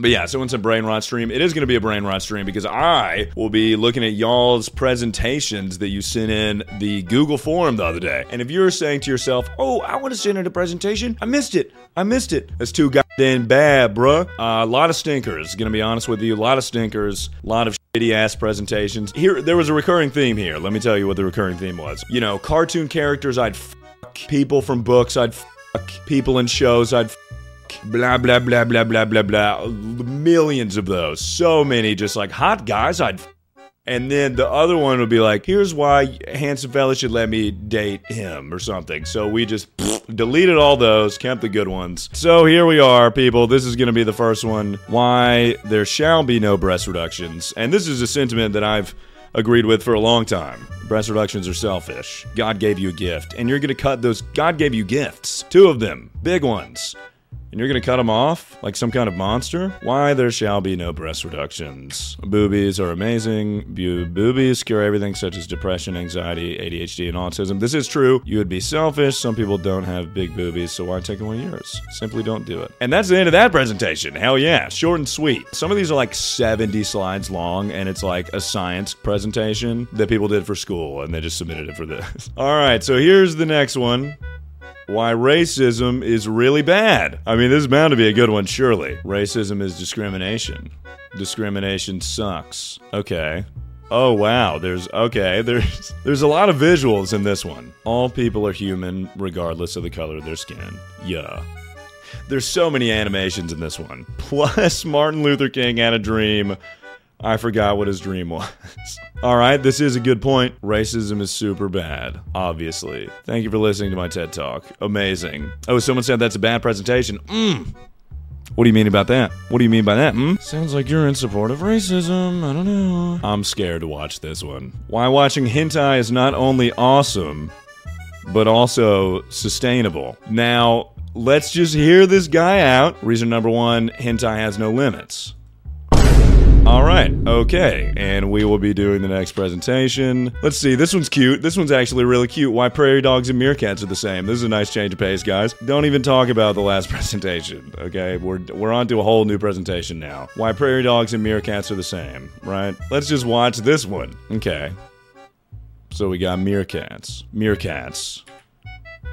But yeah, someone said brain rot stream. It is going to be a brain rot stream because I will be looking at y'all's presentations that you sent in the Google form the other day. And if you're saying to yourself, oh, I want to send in a presentation, I missed it. I missed it. That's too goddamn bad, bruh. Uh, a lot of stinkers, going to be honest with you. A lot of stinkers. A lot of shitty ass presentations. Here, there was a recurring theme here. Let me tell you what the recurring theme was. You know, cartoon characters, I'd fuck. People from books, I'd fuck. People in shows, I'd fuck blah blah blah blah blah blah blah. Millions of those. So many just like hot guys i'd and then the other one would be like here's why handsome fella should let me date him or something. So we just deleted all those kept the good ones. So here we are people. This is going to be the first one. Why there shall be no breast reductions. And this is a sentiment that i've agreed with for a long time. Breast reductions are selfish. God gave you a gift, and you're gonna cut those. God gave you gifts, two of them, big ones. And you're gonna cut them off like some kind of monster? Why there shall be no breast reductions. Boobies are amazing. Boobies cure everything such as depression, anxiety, ADHD, and autism. This is true. You would be selfish. Some people don't have big boobies, so why take one of yours? Simply don't do it. And that's the end of that presentation. Hell yeah, short and sweet. Some of these are like 70 slides long, and it's like a science presentation that people did for school, and they just submitted it for this. All right, so here's the next one why racism is really bad. I mean, this is bound to be a good one, surely. Racism is discrimination. Discrimination sucks. Okay. Oh wow, there's okay, there's there's a lot of visuals in this one. All people are human regardless of the color of their skin. Yeah. There's so many animations in this one. Plus Martin Luther King had a dream. I forgot what his dream was. All right, this is a good point. Racism is super bad, obviously. Thank you for listening to my TED Talk. Amazing. Oh, someone said that's a bad presentation. Mmm. What do you mean about that? What do you mean by that? Hmm? Sounds like you're in support of racism. I don't know. I'm scared to watch this one. Why watching hentai is not only awesome, but also sustainable. Now, let's just hear this guy out. Reason number one hentai has no limits. All right, okay, and we will be doing the next presentation. Let's see, this one's cute. This one's actually really cute. Why prairie dogs and meerkats are the same. This is a nice change of pace, guys. Don't even talk about the last presentation, okay? We're, we're on to a whole new presentation now. Why prairie dogs and meerkats are the same, right? Let's just watch this one. Okay. So we got meerkats, meerkats,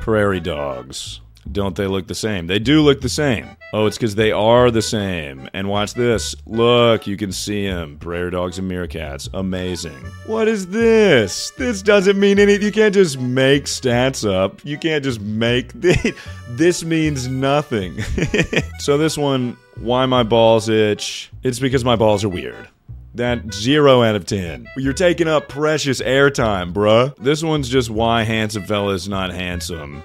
prairie dogs. Don't they look the same? They do look the same. Oh, it's because they are the same. And watch this. Look, you can see them. Prairie dogs and meerkats. Amazing. What is this? This doesn't mean anything. You can't just make stats up. You can't just make. This means nothing. so, this one, why my balls itch? It's because my balls are weird. That zero out of ten. You're taking up precious airtime, bruh. This one's just why handsome fella is not handsome.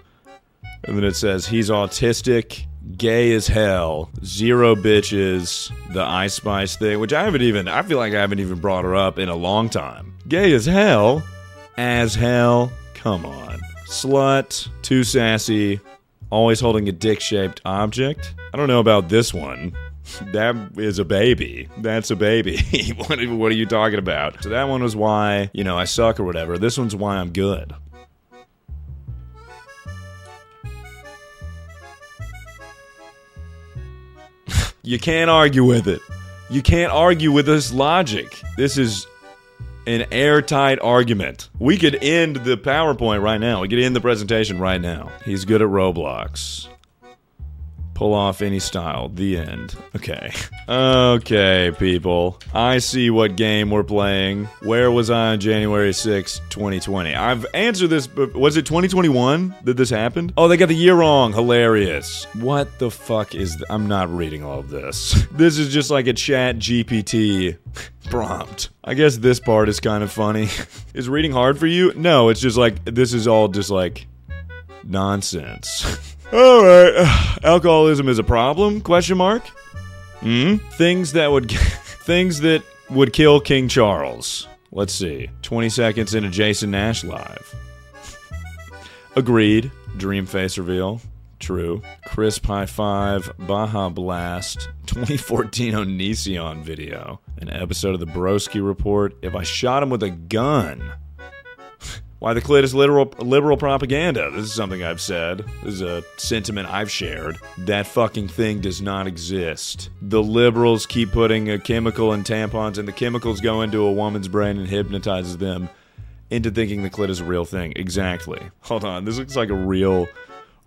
And then it says he's autistic, gay as hell, zero bitches, the Ice Spice thing, which I haven't even, I feel like I haven't even brought her up in a long time. Gay as hell? As hell? Come on. Slut, too sassy, always holding a dick shaped object. I don't know about this one. That is a baby. That's a baby. what, what are you talking about? So that one was why, you know, I suck or whatever. This one's why I'm good. You can't argue with it. You can't argue with this logic. This is an airtight argument. We could end the PowerPoint right now. We could end the presentation right now. He's good at Roblox. Pull off any style. The end. Okay. Okay, people. I see what game we're playing. Where was I on January 6, 2020? I've answered this, but was it 2021 that this happened? Oh, they got the year wrong. Hilarious. What the fuck is. Th- I'm not reading all of this. This is just like a chat GPT prompt. I guess this part is kind of funny. is reading hard for you? No, it's just like, this is all just like nonsense. All right, alcoholism is a problem? Question mark. Hmm. Things that would things that would kill King Charles. Let's see. 20 seconds into Jason Nash live. Agreed. Dream face reveal. True. Crisp High Five, Baja Blast, 2014 Onision video. An episode of the Broski Report. If I shot him with a gun. Why the clit is literal liberal propaganda. This is something I've said. This is a sentiment I've shared. That fucking thing does not exist. The liberals keep putting a chemical in tampons, and the chemicals go into a woman's brain and hypnotizes them into thinking the clit is a real thing. Exactly. Hold on. This looks like a real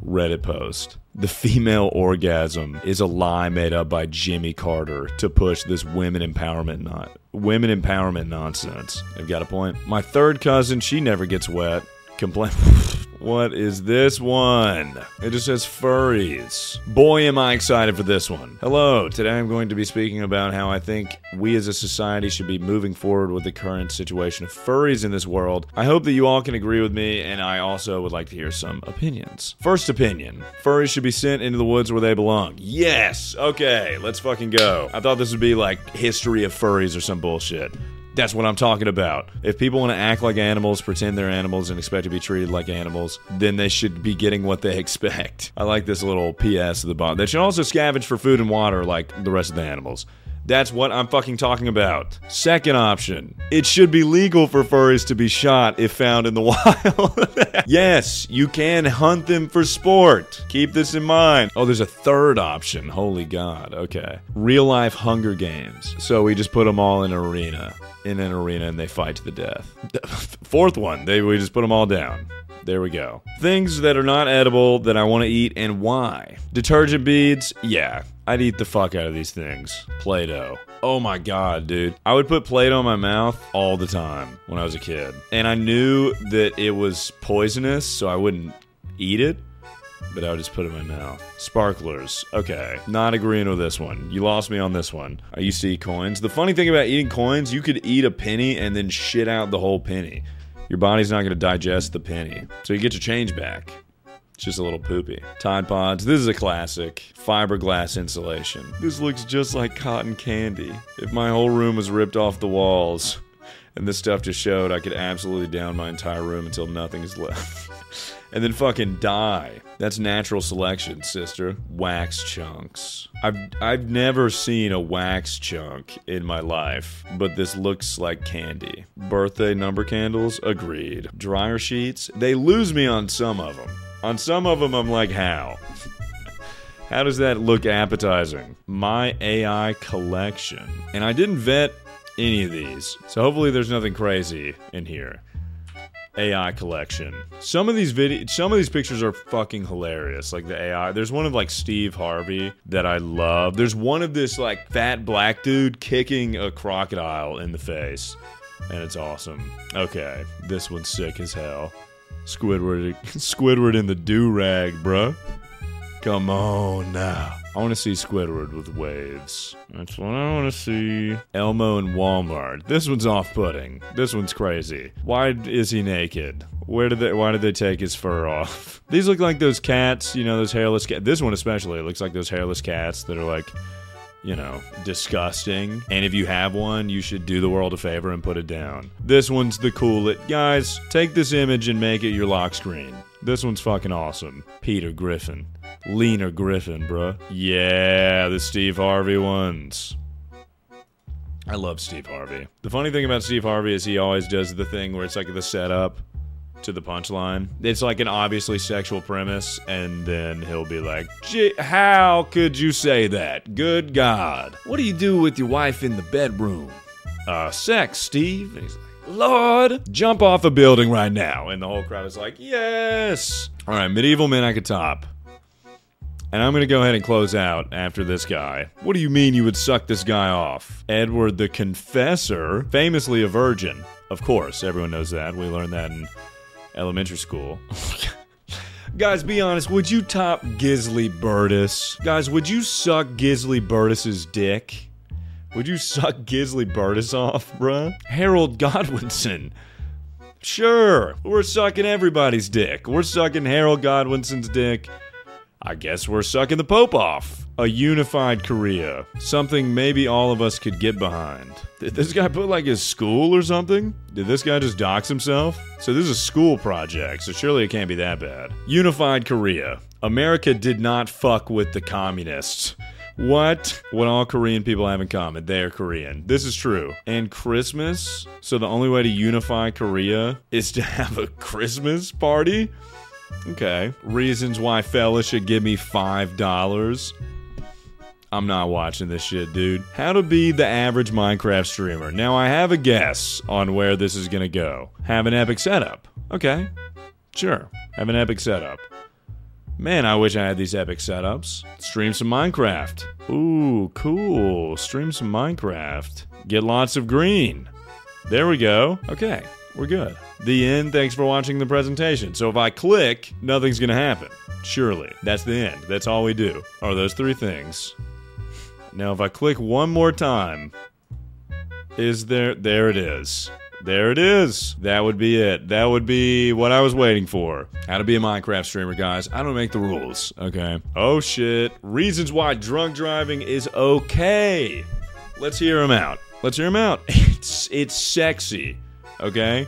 Reddit post. The female orgasm is a lie made up by Jimmy Carter to push this women empowerment not women empowerment nonsense. They've got a point. My third cousin, she never gets wet. Complain. What is this one? It just says furries. Boy, am I excited for this one. Hello, today I'm going to be speaking about how I think we as a society should be moving forward with the current situation of furries in this world. I hope that you all can agree with me, and I also would like to hear some opinions. First opinion furries should be sent into the woods where they belong. Yes! Okay, let's fucking go. I thought this would be like history of furries or some bullshit. That's what I'm talking about. If people want to act like animals, pretend they're animals, and expect to be treated like animals, then they should be getting what they expect. I like this little PS at the bottom. They should also scavenge for food and water like the rest of the animals. That's what I'm fucking talking about. Second option. It should be legal for furries to be shot if found in the wild. yes, you can hunt them for sport. Keep this in mind. Oh, there's a third option. Holy God. Okay. Real life Hunger Games. So we just put them all in an arena. In an arena and they fight to the death. Fourth one. They we just put them all down. There we go. Things that are not edible that I want to eat and why. Detergent beads, yeah, I'd eat the fuck out of these things. Play Doh. Oh my god, dude. I would put Play Doh in my mouth all the time when I was a kid. And I knew that it was poisonous, so I wouldn't eat it. But I would just put it in my mouth. Sparklers. Okay. Not agreeing with this one. You lost me on this one. I used to eat coins. The funny thing about eating coins, you could eat a penny and then shit out the whole penny your body's not going to digest the penny. So you get your change back. It's just a little poopy. Tide Pods. This is a classic. Fiberglass insulation. This looks just like cotton candy. If my whole room was ripped off the walls and this stuff just showed, I could absolutely down my entire room until nothing is left. and then fucking die. That's natural selection, sister. Wax chunks. I've I've never seen a wax chunk in my life, but this looks like candy. Birthday number candles, agreed. Dryer sheets, they lose me on some of them. On some of them, I'm like, how? How does that look appetizing? My AI collection. And I didn't vet any of these, so hopefully there's nothing crazy in here. AI collection. Some of these video, some of these pictures are fucking hilarious. Like the AI. There's one of like Steve Harvey that I love. There's one of this like fat black dude kicking a crocodile in the face, and it's awesome. Okay, this one's sick as hell. Squidward, Squidward in the do rag, bruh. Come on now. I want to see Squidward with waves. That's what I want to see. Elmo and Walmart. This one's off-putting. This one's crazy. Why is he naked? Where did they? Why did they take his fur off? These look like those cats. You know, those hairless cats. This one especially looks like those hairless cats that are like, you know, disgusting. And if you have one, you should do the world a favor and put it down. This one's the coolest. Guys, take this image and make it your lock screen. This one's fucking awesome. Peter Griffin. Leaner Griffin, bruh. Yeah, the Steve Harvey ones. I love Steve Harvey. The funny thing about Steve Harvey is he always does the thing where it's like the setup to the punchline. It's like an obviously sexual premise, and then he'll be like, How could you say that? Good God. What do you do with your wife in the bedroom? Uh, sex, Steve. And he's like, Lord, jump off a building right now. And the whole crowd is like, Yes. All right, medieval men I could top. And I'm going to go ahead and close out after this guy. What do you mean you would suck this guy off? Edward the Confessor, famously a virgin. Of course, everyone knows that. We learned that in elementary school. Guys, be honest, would you top Gisli Burtis? Guys, would you suck Gisli Burtis's dick? Would you suck Gisli Burtis off, bruh? Harold Godwinson. Sure, we're sucking everybody's dick. We're sucking Harold Godwinson's dick. I guess we're sucking the Pope off. A unified Korea. Something maybe all of us could get behind. Did this guy put like his school or something? Did this guy just dox himself? So this is a school project, so surely it can't be that bad. Unified Korea. America did not fuck with the communists. What? What all Korean people have in common? They are Korean. This is true. And Christmas? So the only way to unify Korea is to have a Christmas party? Okay. Reasons why fellas should give me $5. I'm not watching this shit, dude. How to be the average Minecraft streamer. Now, I have a guess on where this is gonna go. Have an epic setup. Okay. Sure. Have an epic setup. Man, I wish I had these epic setups. Stream some Minecraft. Ooh, cool. Stream some Minecraft. Get lots of green. There we go. Okay, we're good. The end. Thanks for watching the presentation. So if I click, nothing's gonna happen. Surely. That's the end. That's all we do. Are those three things. Now if I click one more time, is there there it is. There it is. That would be it. That would be what I was waiting for. How to be a Minecraft streamer, guys. I don't make the rules, okay? Oh shit. Reasons why drunk driving is okay. Let's hear them out. Let's hear them out. It's it's sexy, okay?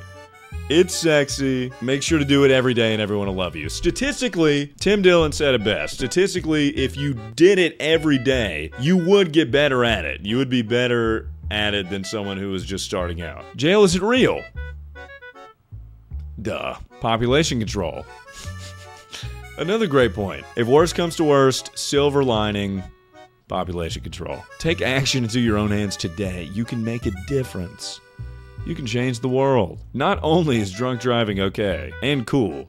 It's sexy. Make sure to do it every day and everyone will love you. Statistically, Tim Dillon said it best. Statistically, if you did it every day, you would get better at it. You would be better at it than someone who was just starting out. Jail isn't real. Duh. Population control. Another great point. If worst comes to worst, silver lining, population control. Take action into your own hands today. You can make a difference. You can change the world. Not only is drunk driving okay and cool,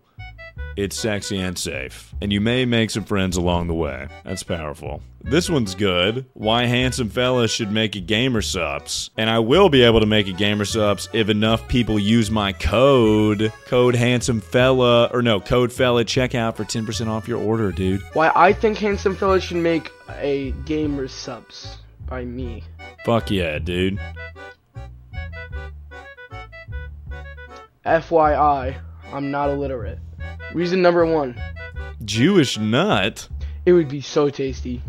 it's sexy and safe. And you may make some friends along the way. That's powerful. This one's good. Why handsome fellas should make a Gamer Supps. And I will be able to make a Gamer Supps if enough people use my code. Code handsome fella or no, code fella checkout for 10% off your order, dude. Why I think Handsome Fella should make a Gamer Supps by me. Fuck yeah, dude. FYI, I'm not illiterate. Reason number one, Jewish nut. it would be so tasty.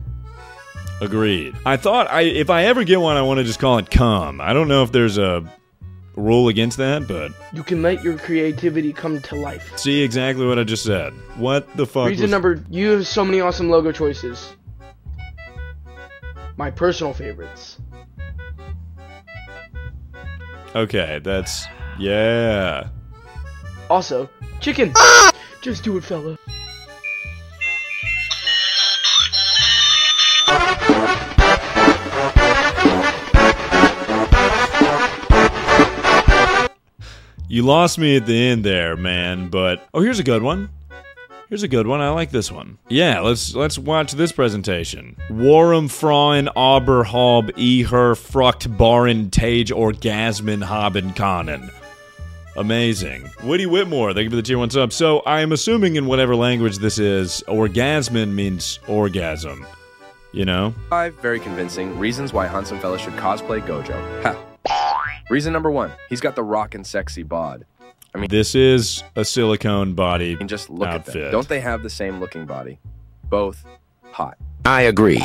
Agreed. I thought I if I ever get one, I want to just call it cum. I don't know if there's a rule against that, but You can let your creativity come to life. see exactly what I just said. What the fuck? Reason number, you have so many awesome logo choices. My personal favorites. okay, that's yeah. Also, chicken. Just do it, fella. You lost me at the end there, man. But oh, here's a good one. Here's a good one. I like this one. Yeah, let's let's watch this presentation. Warm Frauen Oberhalb Eher Frucht Baren Tage Orgasmen haben können. Amazing. Woody Whitmore, thank you for the tier one sub. So I'm assuming in whatever language this is, orgasmen means orgasm. You know? Five very convincing reasons why Handsome Fella should cosplay Gojo. Ha. Reason number one, he's got the rockin' sexy bod. I mean, this is a silicone body. I mean, just look at Outfit. them. Don't they have the same looking body? Both hot. I agree.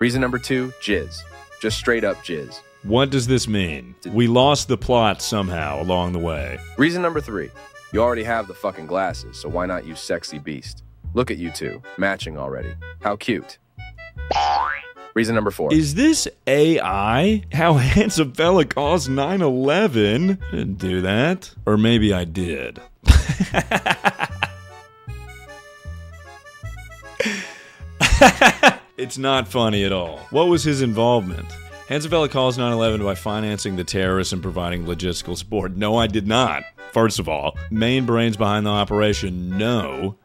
Reason number two, jizz. Just straight up jizz. What does this mean? We lost the plot somehow along the way. Reason number three, you already have the fucking glasses, so why not use sexy beast? Look at you two, matching already. How cute. Reason number four. Is this AI? How handsome fella calls 911? Didn't do that. Or maybe I did. it's not funny at all. What was his involvement? Handsome fella calls 911 by financing the terrorists and providing logistical support. No, I did not. First of all, main brains behind the operation, no.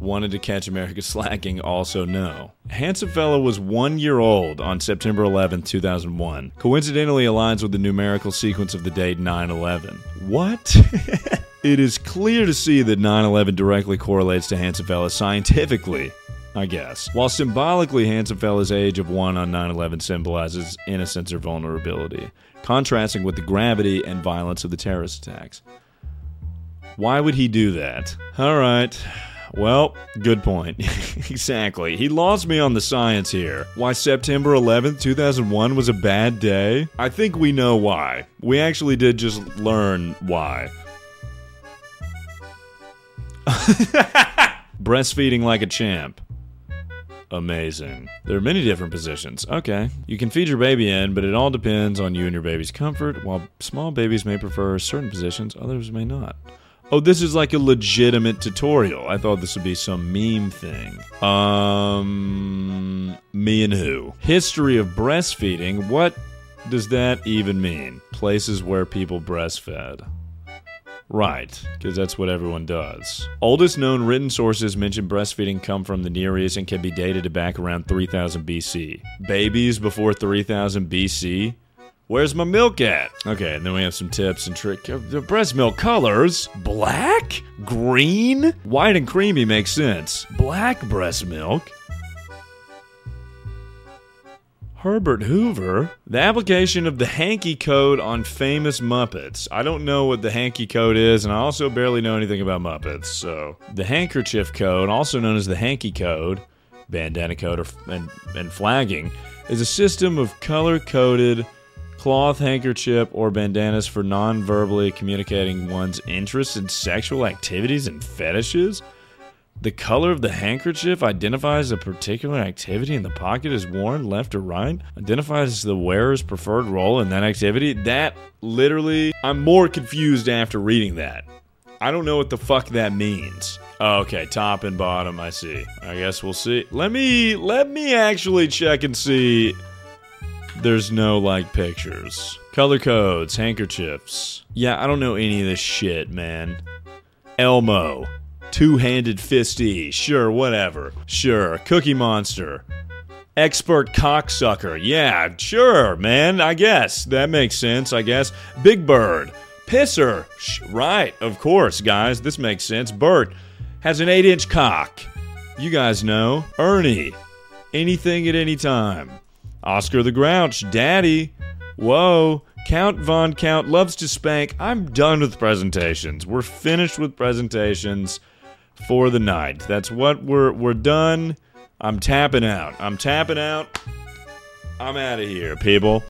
Wanted to catch America slacking, also no. Handsome Fella was one year old on September 11, 2001. Coincidentally aligns with the numerical sequence of the date 9 11. What? it is clear to see that 9 11 directly correlates to Handsome Fella scientifically, I guess. While symbolically, Handsome Fella's age of 1 on 9 11 symbolizes innocence or vulnerability, contrasting with the gravity and violence of the terrorist attacks. Why would he do that? All right. Well, good point. exactly. He lost me on the science here. Why September 11th, 2001 was a bad day? I think we know why. We actually did just learn why. Breastfeeding like a champ. Amazing. There are many different positions. Okay. You can feed your baby in, but it all depends on you and your baby's comfort. While small babies may prefer certain positions, others may not. Oh, this is like a legitimate tutorial. I thought this would be some meme thing. Um, me and who? History of breastfeeding. What does that even mean? Places where people breastfed. Right, because that's what everyone does. Oldest known written sources mention breastfeeding come from the Near East and can be dated to back around 3000 BC. Babies before 3000 BC? Where's my milk at? Okay, and then we have some tips and trick. uh, The breast milk colors black, green, white, and creamy makes sense. Black breast milk. Herbert Hoover, the application of the hanky code on famous Muppets. I don't know what the hanky code is, and I also barely know anything about Muppets. So, the handkerchief code, also known as the hanky code, bandana code, or, and, and flagging, is a system of color coded cloth handkerchief or bandanas for non verbally communicating one's interests in sexual activities and fetishes. The color of the handkerchief identifies a particular activity and the pocket is worn left or right, identifies the wearer's preferred role in that activity. That literally, I'm more confused after reading that. I don't know what the fuck that means. Okay, top and bottom, I see. I guess we'll see. Let me let me actually check and see there's no like pictures. Color codes, handkerchiefs. Yeah, I don't know any of this shit, man. Elmo. Two handed fisty. Sure, whatever. Sure. Cookie Monster. Expert cocksucker. Yeah, sure, man. I guess. That makes sense, I guess. Big Bird. Pisser. Sh- right, of course, guys. This makes sense. Bert has an 8 inch cock. You guys know. Ernie. Anything at any time. Oscar the Grouch. Daddy. Whoa. Count Von Count loves to spank. I'm done with presentations. We're finished with presentations for the night. That's what we're we're done. I'm tapping out. I'm tapping out. I'm out of here, people.